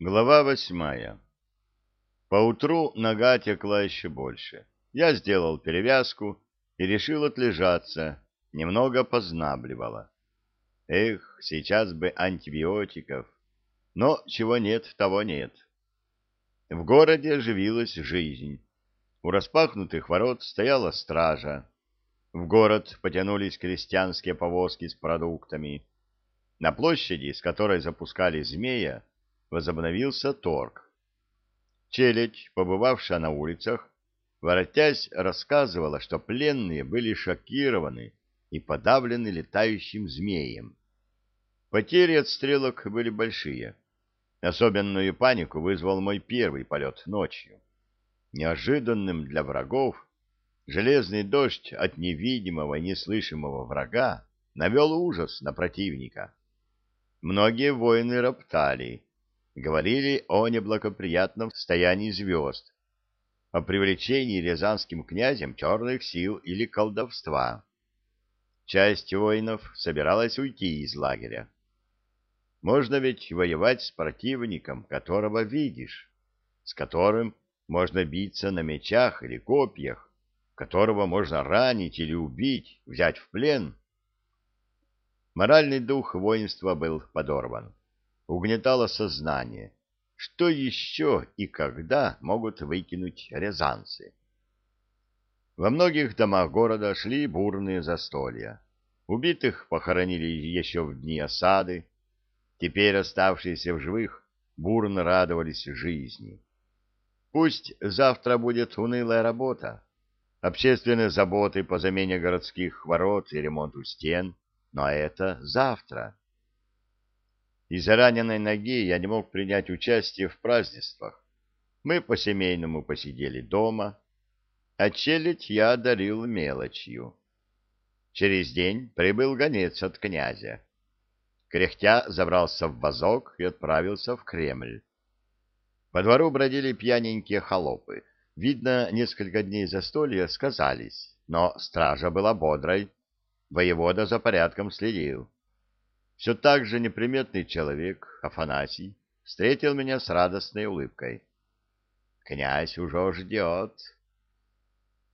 Глава восьмая. Поутру нога текла еще больше. Я сделал перевязку и решил отлежаться, немного познабливало. Эх, сейчас бы антибиотиков. Но чего нет, того нет. В городе оживилась жизнь. У распахнутых ворот стояла стража. В город потянулись крестьянские повозки с продуктами. На площади, с которой запускали змея, возобновился торг. Челядь, побывавшая на улицах, воротясь, рассказывала, что пленные были шокированы и подавлены летающим змеем. Потери от стрелок были большие. Особенную панику вызвал мой первый полет ночью. Неожиданным для врагов железный дождь от невидимого и неслышимого врага навел ужас на противника. Многие воины роптали, говорили о неблагоприятном состоянии звезд, о привлечении рязанским князем черных сил или колдовства. Часть воинов собиралась уйти из лагеря. Можно ведь воевать с противником, которого видишь, с которым можно биться на мечах или копьях, которого можно ранить или убить, взять в плен. Моральный дух воинства был подорван угнетало сознание, что еще и когда могут выкинуть рязанцы. Во многих домах города шли бурные застолья. Убитых похоронили еще в дни осады. Теперь оставшиеся в живых бурно радовались жизни. Пусть завтра будет унылая работа, общественные заботы по замене городских ворот и ремонту стен, но это завтра. Из-за раненой ноги я не мог принять участие в празднествах. Мы по-семейному посидели дома, а челядь я одарил мелочью. Через день прибыл гонец от князя. Кряхтя забрался в вазок и отправился в Кремль. По двору бродили пьяненькие холопы. Видно, несколько дней застолья сказались, но стража была бодрой. Воевода за порядком следил. Все так же неприметный человек, Афанасий, встретил меня с радостной улыбкой. «Князь уже ждет».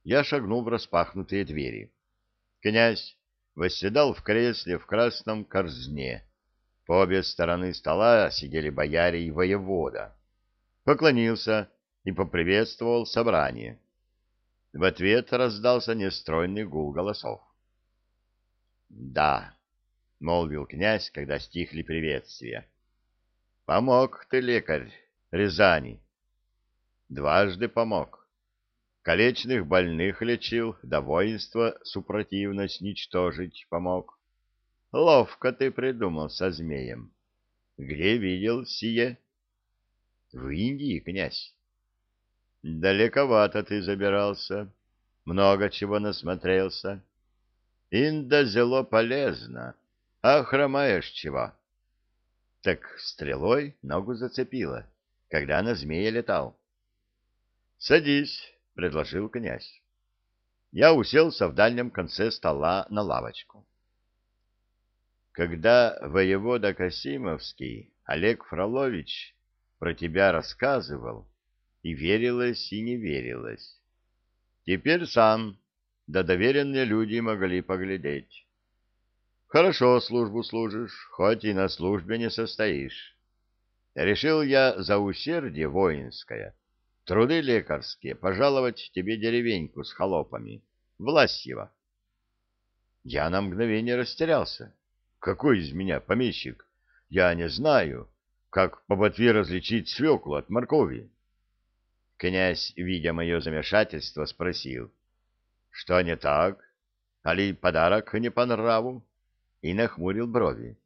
Я шагнул в распахнутые двери. Князь восседал в кресле в красном корзне. По обе стороны стола сидели бояре и воевода. Поклонился и поприветствовал собрание. В ответ раздался нестройный гул голосов. «Да, — молвил князь, когда стихли приветствия. — Помог ты, лекарь, Рязани. Дважды помог. Колечных больных лечил, да воинство супротивность ничтожить помог. Ловко ты придумал со змеем. Где видел сие? — В Индии, князь. — Далековато ты забирался, много чего насмотрелся. Инда зело полезно а хромаешь чего? Так стрелой ногу зацепило, когда на змея летал. Садись, предложил князь. Я уселся в дальнем конце стола на лавочку. Когда воевода Касимовский Олег Фролович про тебя рассказывал, и верилось, и не верилось. Теперь сам, да доверенные люди могли поглядеть. Хорошо службу служишь, хоть и на службе не состоишь. Решил я за усердие воинское, труды лекарские, пожаловать тебе деревеньку с холопами, Власьева. Я на мгновение растерялся. Какой из меня помещик? Я не знаю, как по ботве различить свеклу от моркови. Князь, видя мое замешательство, спросил, что не так, али подарок не по нраву? И нахмурил брови.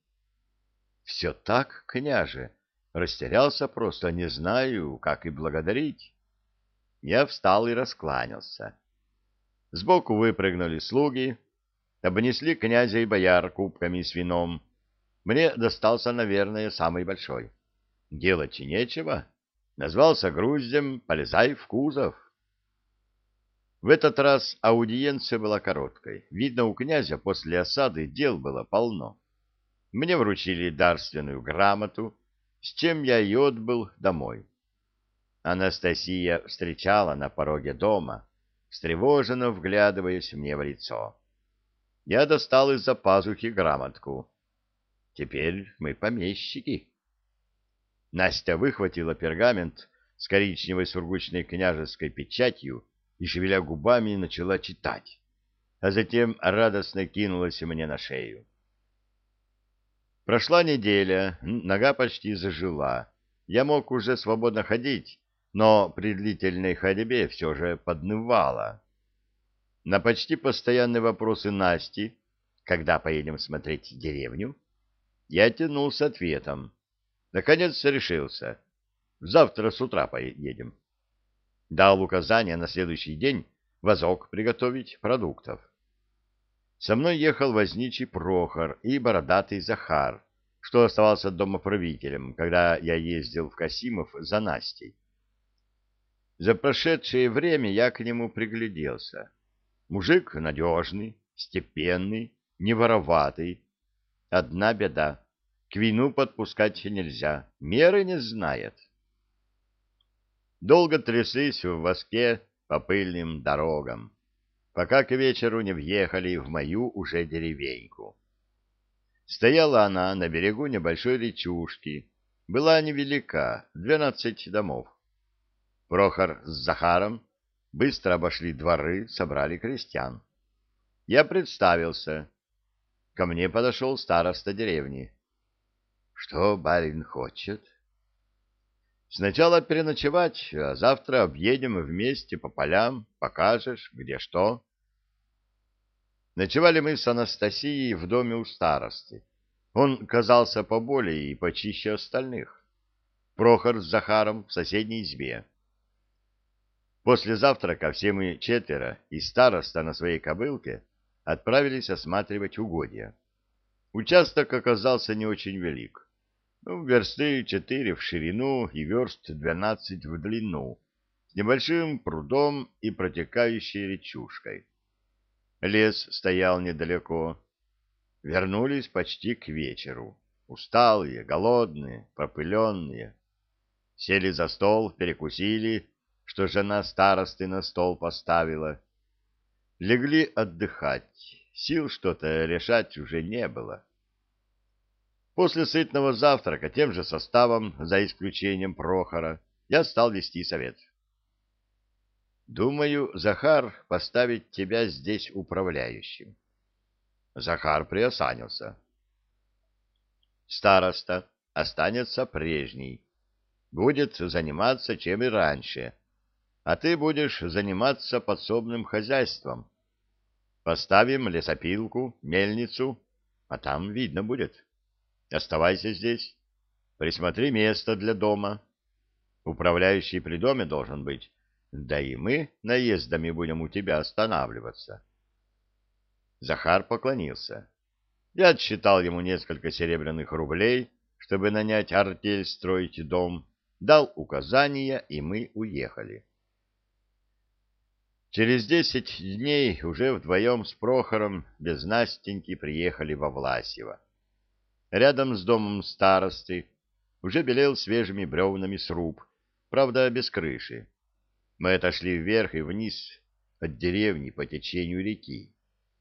— Все так, княже, растерялся просто, не знаю, как и благодарить. Я встал и раскланялся. Сбоку выпрыгнули слуги, обнесли князя и бояр кубками с вином. Мне достался, наверное, самый большой. Делать и нечего. Назвался груздем «Полезай в кузов». В этот раз аудиенция была короткой. Видно, у князя после осады дел было полно. Мне вручили дарственную грамоту, с чем я и отбыл домой. Анастасия встречала на пороге дома, встревоженно вглядываясь мне в лицо. Я достал из-за пазухи грамотку. Теперь мы помещики. Настя выхватила пергамент с коричневой сургучной княжеской печатью и, шевеля губами, начала читать, а затем радостно кинулась мне на шею. Прошла неделя, нога почти зажила. Я мог уже свободно ходить, но при длительной ходьбе все же поднывало. На почти постоянные вопросы Насти, когда поедем смотреть деревню, я тянул с ответом. Наконец решился. Завтра с утра поедем. Дал указание на следующий день вазок приготовить продуктов. Со мной ехал возничий Прохор и бородатый Захар, что оставался домоправителем, когда я ездил в Касимов за Настей. За прошедшее время я к нему пригляделся. Мужик надежный, степенный, не вороватый. Одна беда — к вину подпускать нельзя, меры не знает. Долго тряслись в воске по пыльным дорогам пока к вечеру не въехали в мою уже деревеньку. Стояла она на берегу небольшой речушки, была невелика, двенадцать домов. Прохор с Захаром быстро обошли дворы, собрали крестьян. Я представился. Ко мне подошел староста деревни. — Что барин хочет? — Сначала переночевать, а завтра объедем вместе по полям, покажешь, где что. Ночевали мы с Анастасией в доме у старости. Он казался поболее и почище остальных. Прохор с Захаром в соседней избе. После завтрака все мы четверо и староста на своей кобылке отправились осматривать угодья. Участок оказался не очень велик. Ну, версты четыре в ширину и верст двенадцать в длину, с небольшим прудом и протекающей речушкой. Лес стоял недалеко. Вернулись почти к вечеру. Усталые, голодные, пропыленные. Сели за стол, перекусили, что жена старосты на стол поставила. Легли отдыхать. Сил что-то решать уже не было. После сытного завтрака тем же составом, за исключением Прохора, я стал вести совет. Думаю, Захар поставить тебя здесь управляющим. Захар приосанился. Староста останется прежний. Будет заниматься чем и раньше. А ты будешь заниматься подсобным хозяйством. Поставим лесопилку, мельницу, а там видно будет. Оставайся здесь. Присмотри место для дома. Управляющий при доме должен быть да и мы наездами будем у тебя останавливаться. Захар поклонился. Я отсчитал ему несколько серебряных рублей, чтобы нанять артель строить дом, дал указания, и мы уехали. Через десять дней уже вдвоем с Прохором без Настеньки приехали во Власьево. Рядом с домом старосты уже белел свежими бревнами сруб, правда, без крыши. Мы отошли вверх и вниз от деревни по течению реки.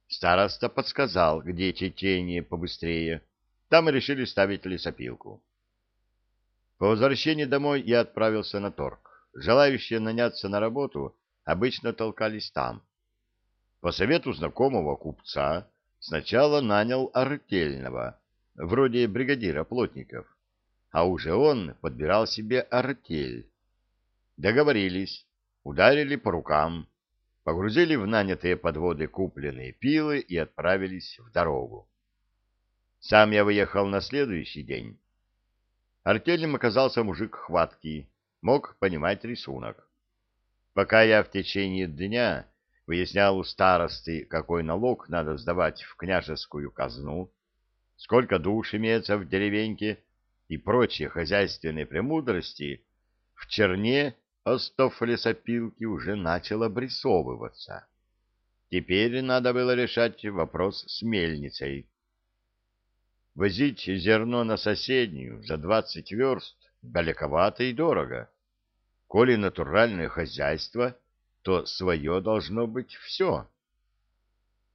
Староста подсказал, где течение побыстрее. Там мы решили ставить лесопилку. По возвращении домой я отправился на торг. Желающие наняться на работу обычно толкались там. По совету знакомого купца сначала нанял артельного, вроде бригадира плотников, а уже он подбирал себе артель. Договорились, ударили по рукам, погрузили в нанятые подводы купленные пилы и отправились в дорогу. Сам я выехал на следующий день. Артельным оказался мужик хваткий, мог понимать рисунок. Пока я в течение дня выяснял у старосты, какой налог надо сдавать в княжескую казну, сколько душ имеется в деревеньке и прочие хозяйственные премудрости, в черне остов лесопилки уже начал обрисовываться. Теперь надо было решать вопрос с мельницей. Возить зерно на соседнюю за двадцать верст далековато и дорого. Коли натуральное хозяйство, то свое должно быть все.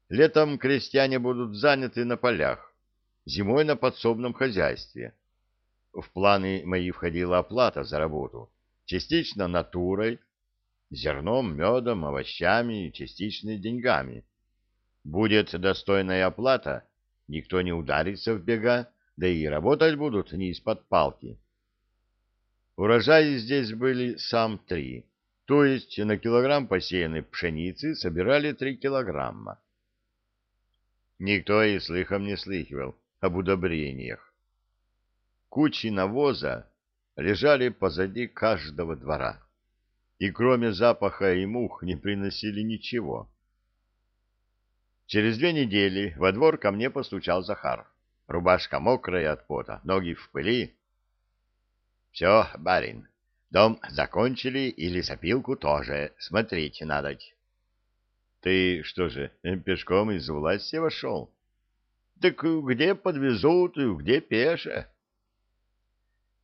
Летом крестьяне будут заняты на полях, зимой на подсобном хозяйстве. В планы мои входила оплата за работу, частично натурой, зерном, медом, овощами, частично деньгами. Будет достойная оплата, никто не ударится в бега, да и работать будут не из-под палки. Урожаи здесь были сам три, то есть на килограмм посеянной пшеницы собирали три килограмма. Никто и слыхом не слыхивал об удобрениях. Кучи навоза лежали позади каждого двора, и кроме запаха и мух не приносили ничего. Через две недели во двор ко мне постучал Захар. Рубашка мокрая от пота, ноги в пыли. — Все, барин, дом закончили и лесопилку тоже смотреть надо. — Ты что же, пешком из власти вошел? — Так где подвезут, и где пеше?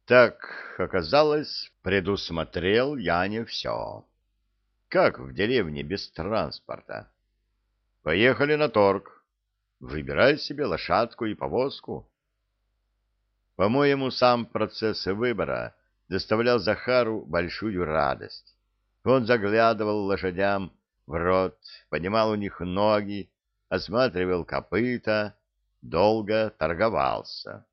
Так, оказалось, предусмотрел я не все. Как в деревне без транспорта? Поехали на торг. Выбирай себе лошадку и повозку. По-моему, сам процесс выбора доставлял Захару большую радость. Он заглядывал лошадям в рот, поднимал у них ноги, осматривал копыта, долго торговался.